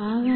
ಆಗ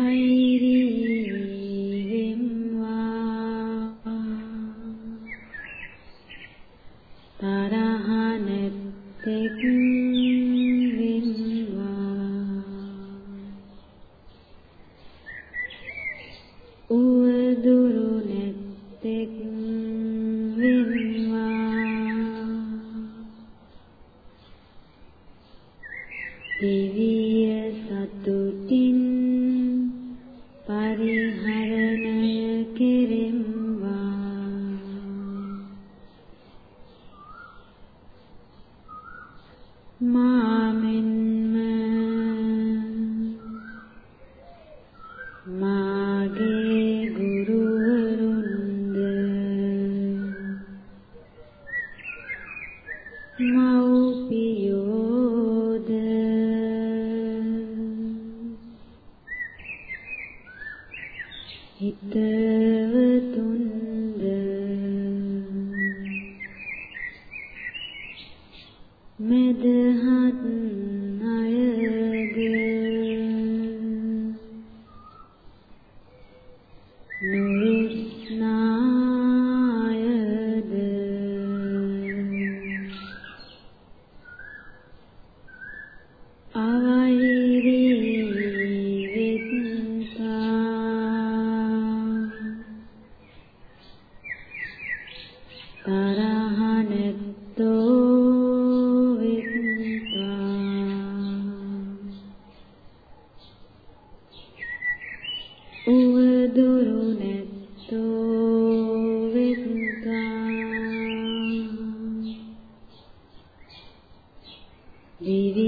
രീതി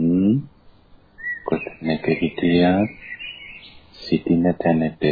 එනවනම් කොතැනක හිටියත් සිටින තැනට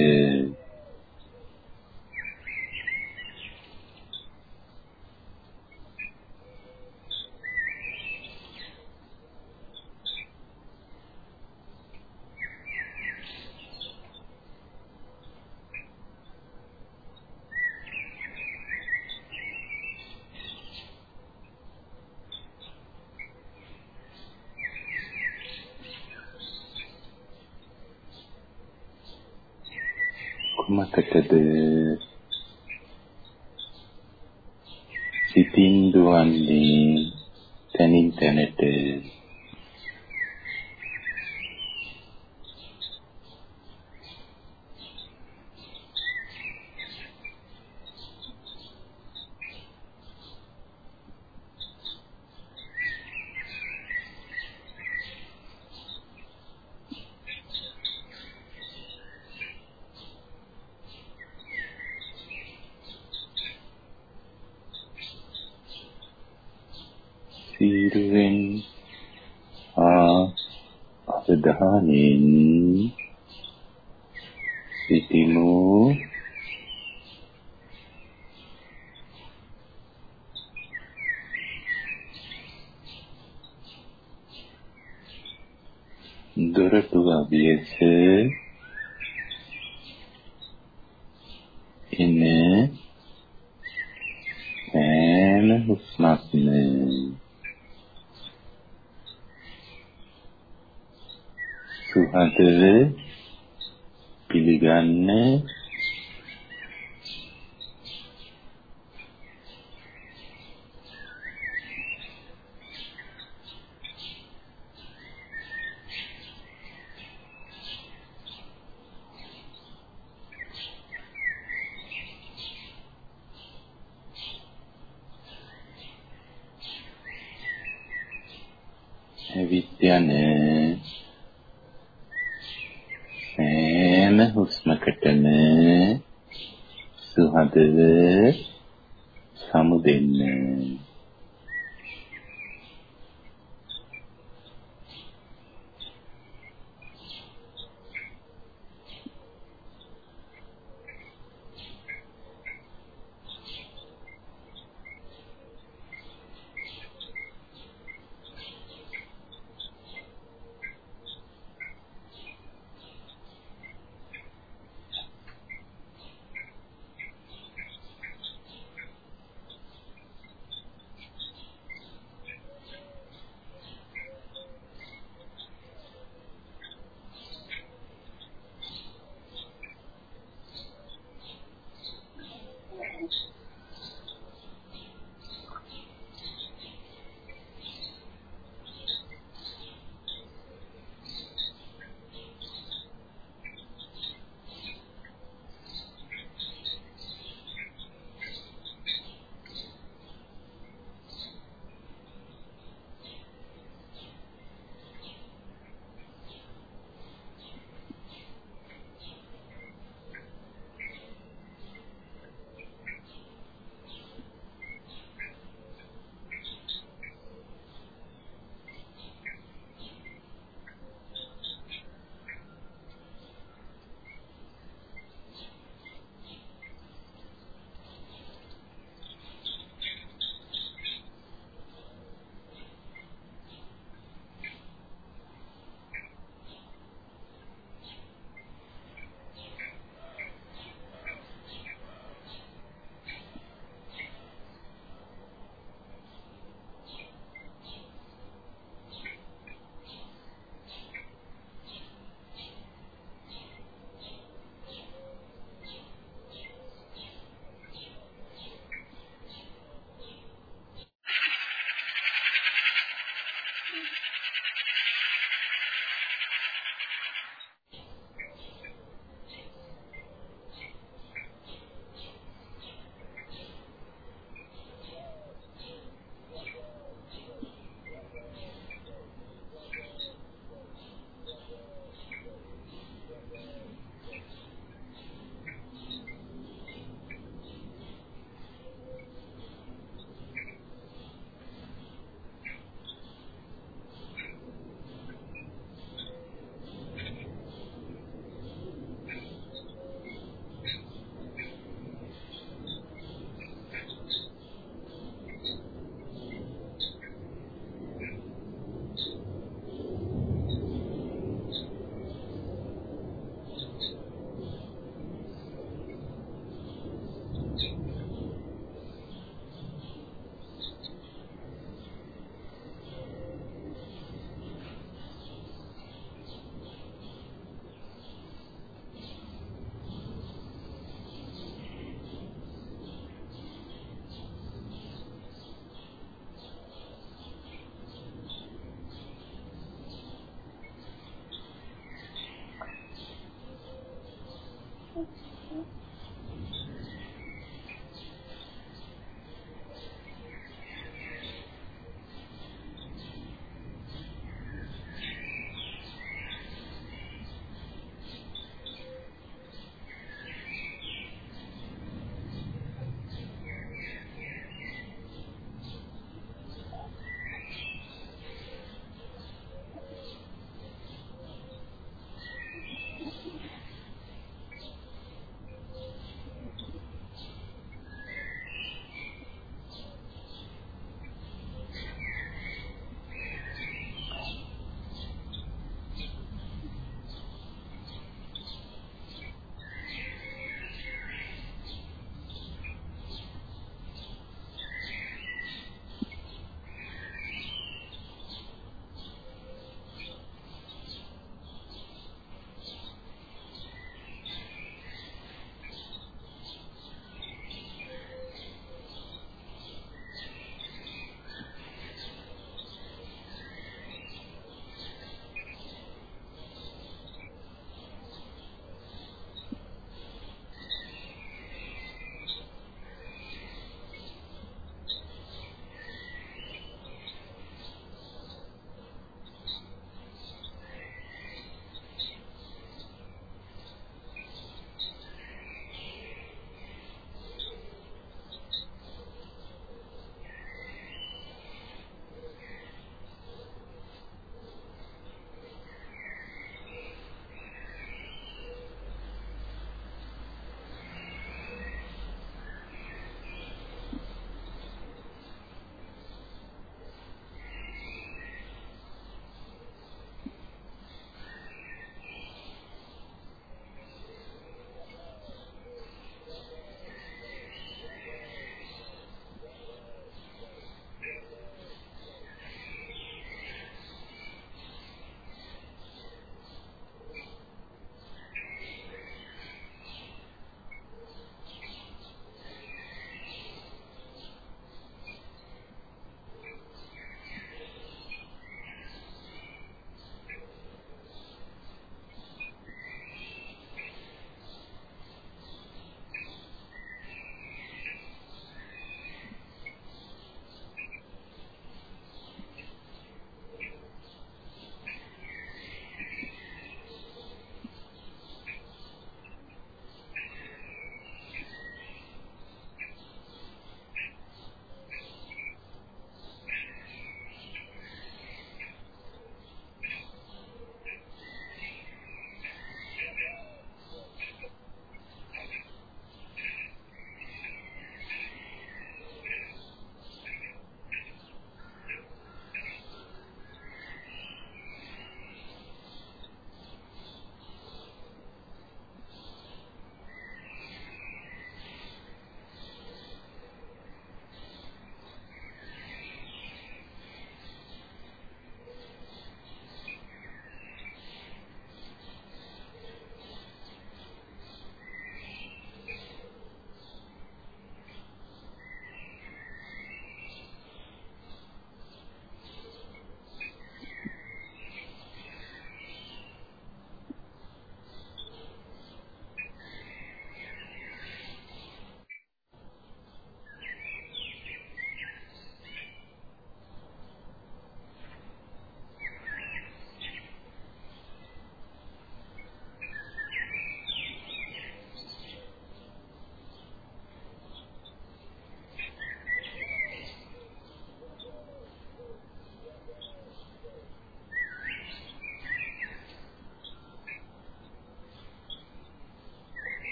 සිටිනු දොරටු අභියස ඉන්නේ සෑම හුස්මක්ම සුහදව පිළිගන්න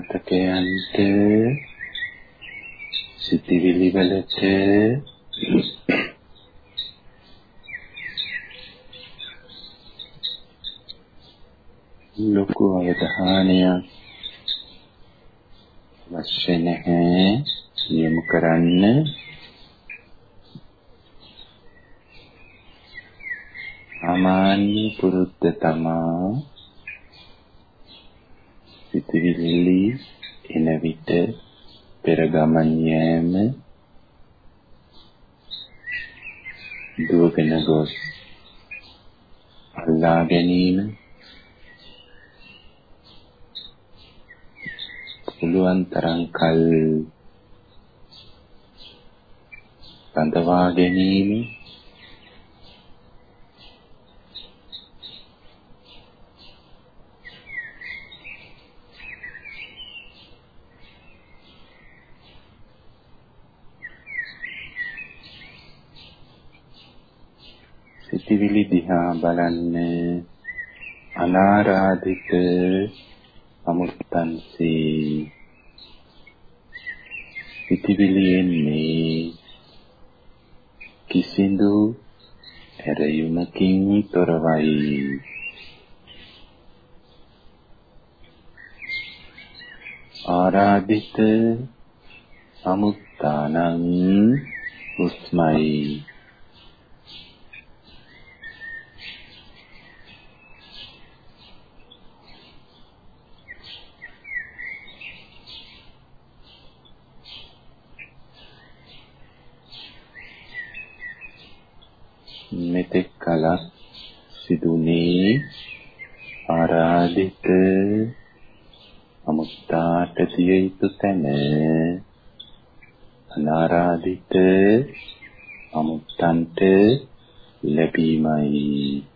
මතකයන්ට සිතිවිලි වලට ලොකු අවධානයක් අවශ්‍ය නැහැ. යොමු කරන්න. සාමාන්‍ය පුරුද්ද තමා සිතවිලි එන විට පෙර ගමන් යෑම දුවගෙන ගොස් අල්ලා ගැනීම පුළුවන් තරම් කල් බඳවා ගැනීම සිටිවිලි දිහා බලන්න අනාරාධිත සමුත්තන්සේ. සිටිවිලි එන්නේ කිසිදු ඇරයුමකින් තොරවයි. ආරාධිත සමුත්තානං උස්මයි. තැන අනාරාධිත අමුත්තන්ට ලැබීමයි.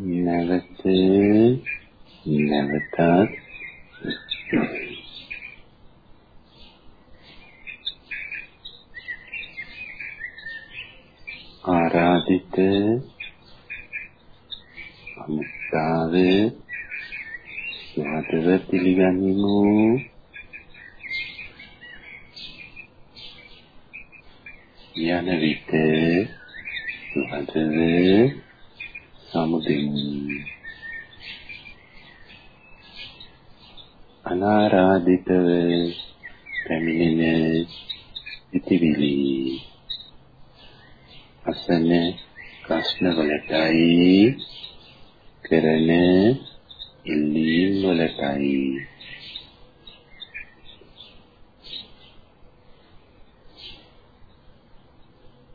නැවත නැවතත්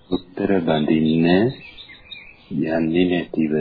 උත්තර බඳින්න යන්නේ නැතිව.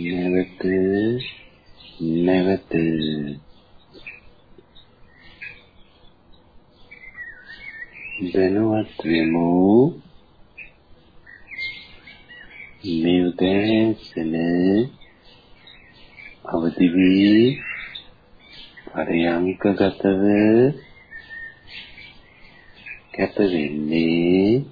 නැවත නැවත. දැනුවත් වෙමු. මේ උදෑසන අවදි වී පරයන්කගතව කැප වෙන්නේ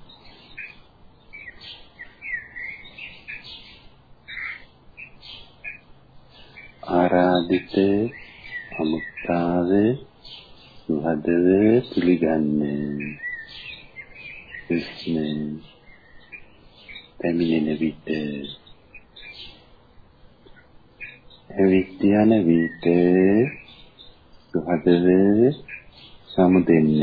ආරාධිත අමුත්තාව සුහදව පිළිගන්න විස්ම පැමිණෙන විට ඇවිත් යන විට සුහදව සමුදෙන්න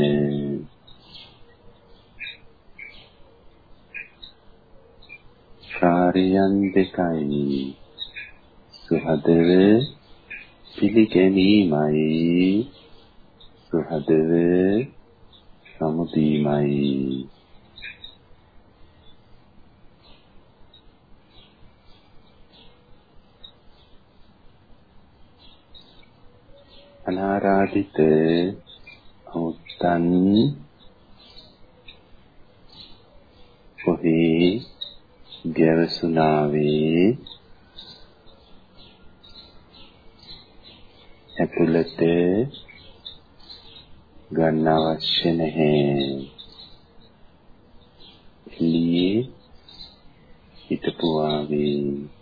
කාර්යයන් දෙකයි සුහදව පිළිගැනීමයි සුහදව සමුදීමයි. අනාරාධිත උත්තන් කොහේ ගැවසුනාවේ? ඇතුළත ගන්න අවශ්‍ය නැහැ. එළියේ හිටපු ආවේ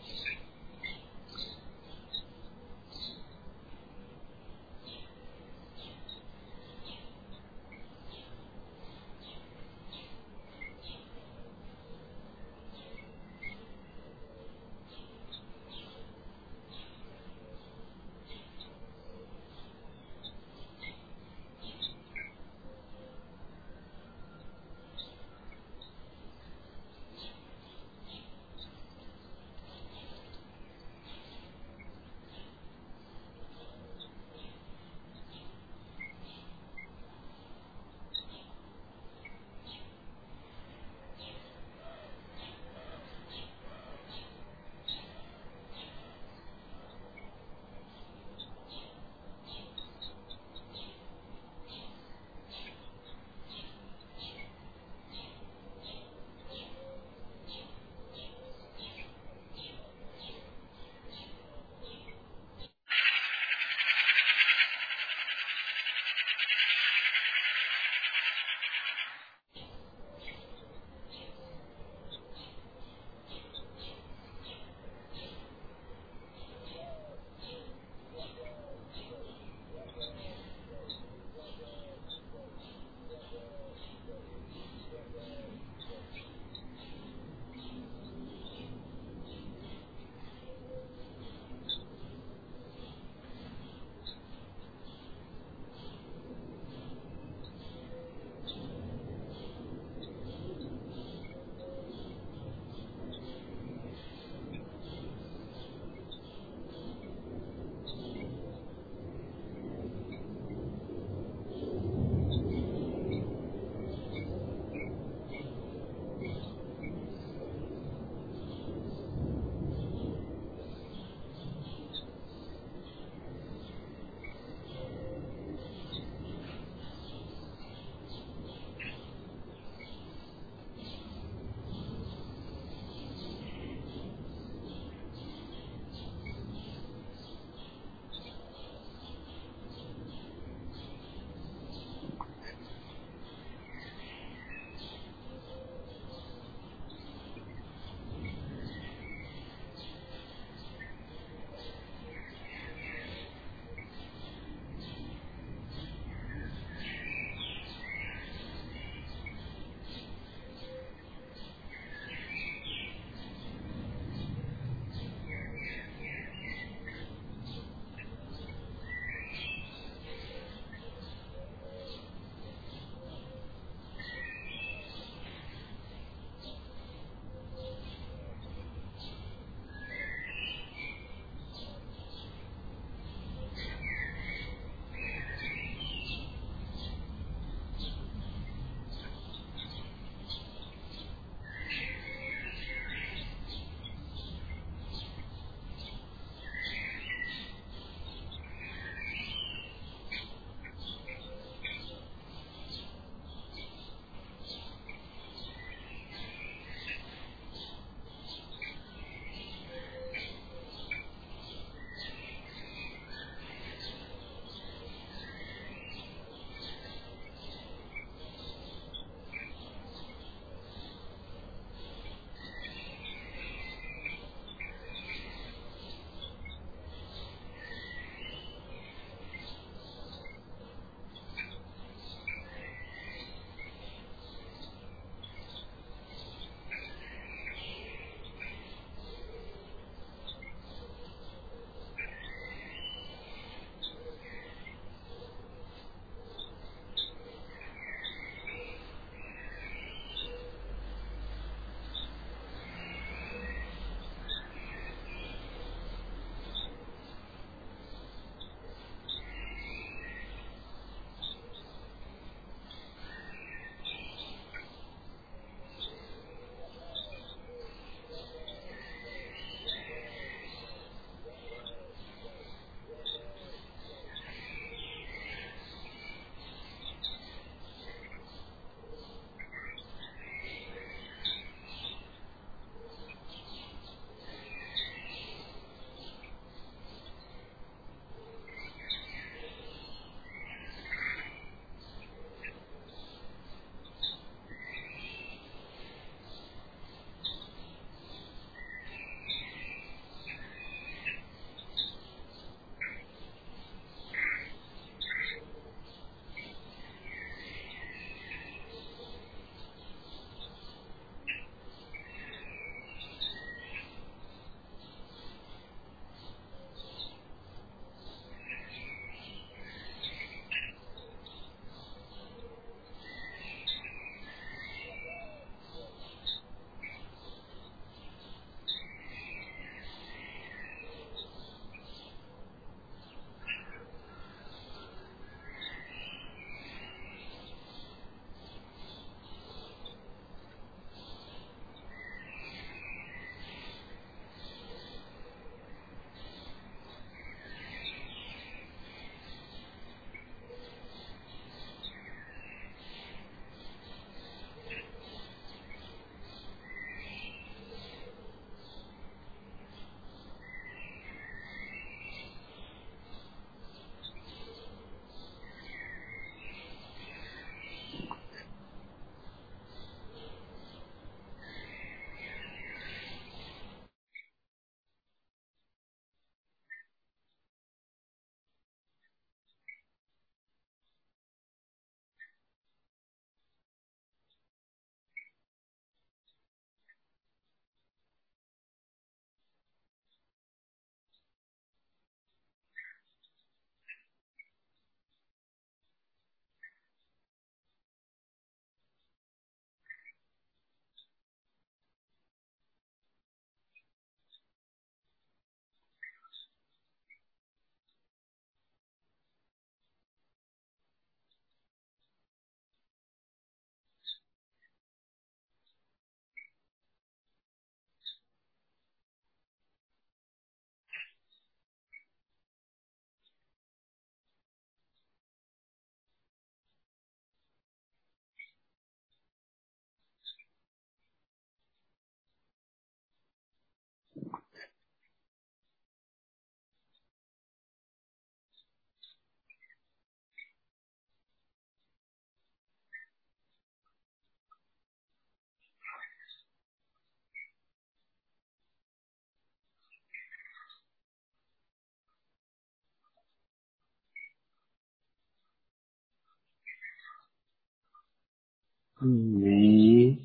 මේ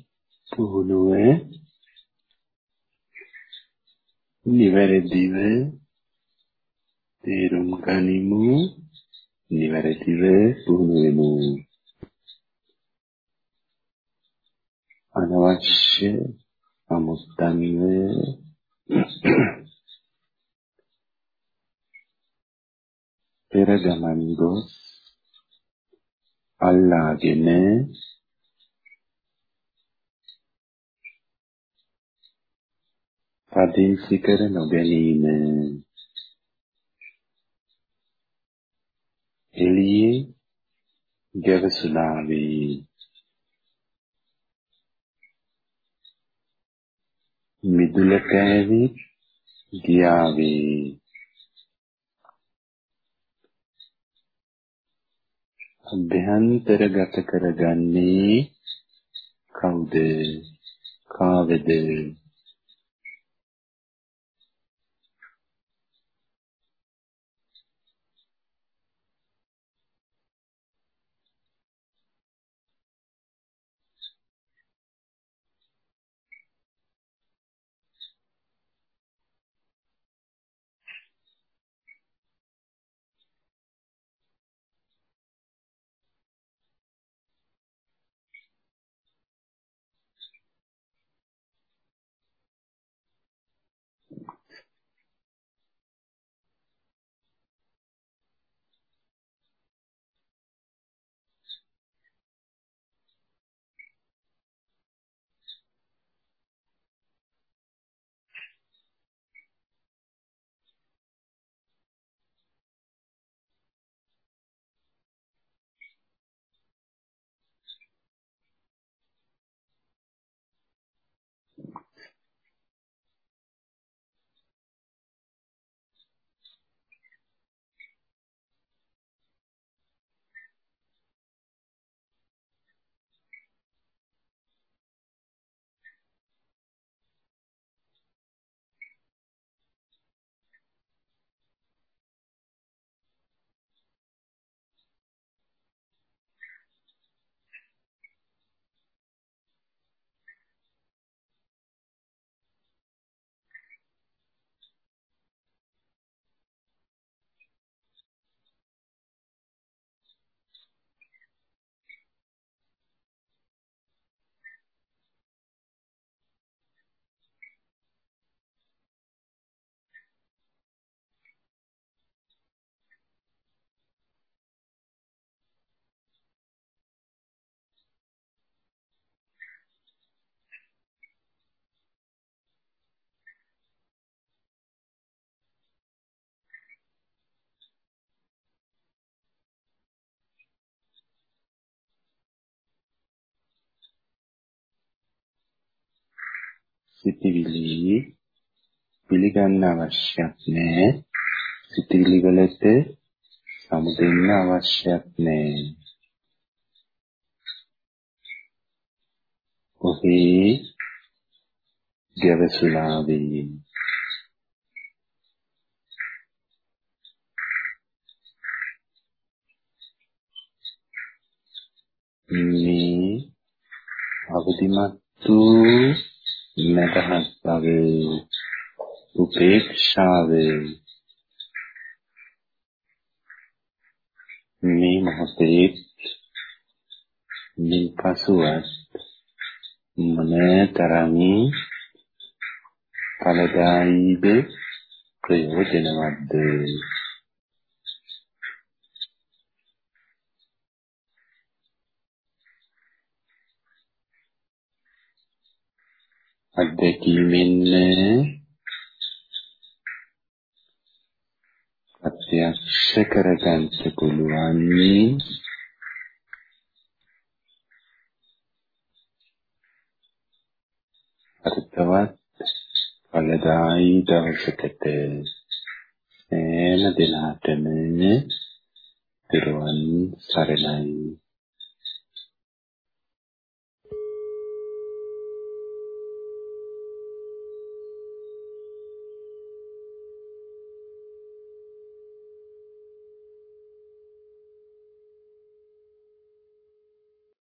පුහුණුව නිවැරදිව තේරුම් ගනිමු. නිවැරදිව පුහුණු වෙමු. අනවශ්‍ය අමුත්තන්ව පෙර ගමන් ගොස් අල්ලාගෙන පදිංචි කර නොගැනීම. එළියේ ගැවසුලා වේ මිදුලට ඇවිත් ගියාවේ අභ්‍යන්තරගත කරගන්නේ කවුද? කාවද? සිතිවිලි පිළිගන්න අවශ්‍යත් නැහැ. සිතිවිලි වලට සමුදෙන්න අවශ්‍යත් නැහැ. ඔහේ ගැවසුලා වේ. මේ අවදිමත් වූ නැතහත් බවේ උපේක්ෂාවේ මේ මොහොතේ මේ පසුවත් මනතරම් ඵලදායීද ප්‍රයෝජනවත්ද? අත්දැකීමෙන් ප්‍රත්‍යක්ෂ කරගන්න පුළුවන්. අර්ථවත් ඵලදායී දවසකට. සෑම දිනකටම පිරුවන් සරණයි.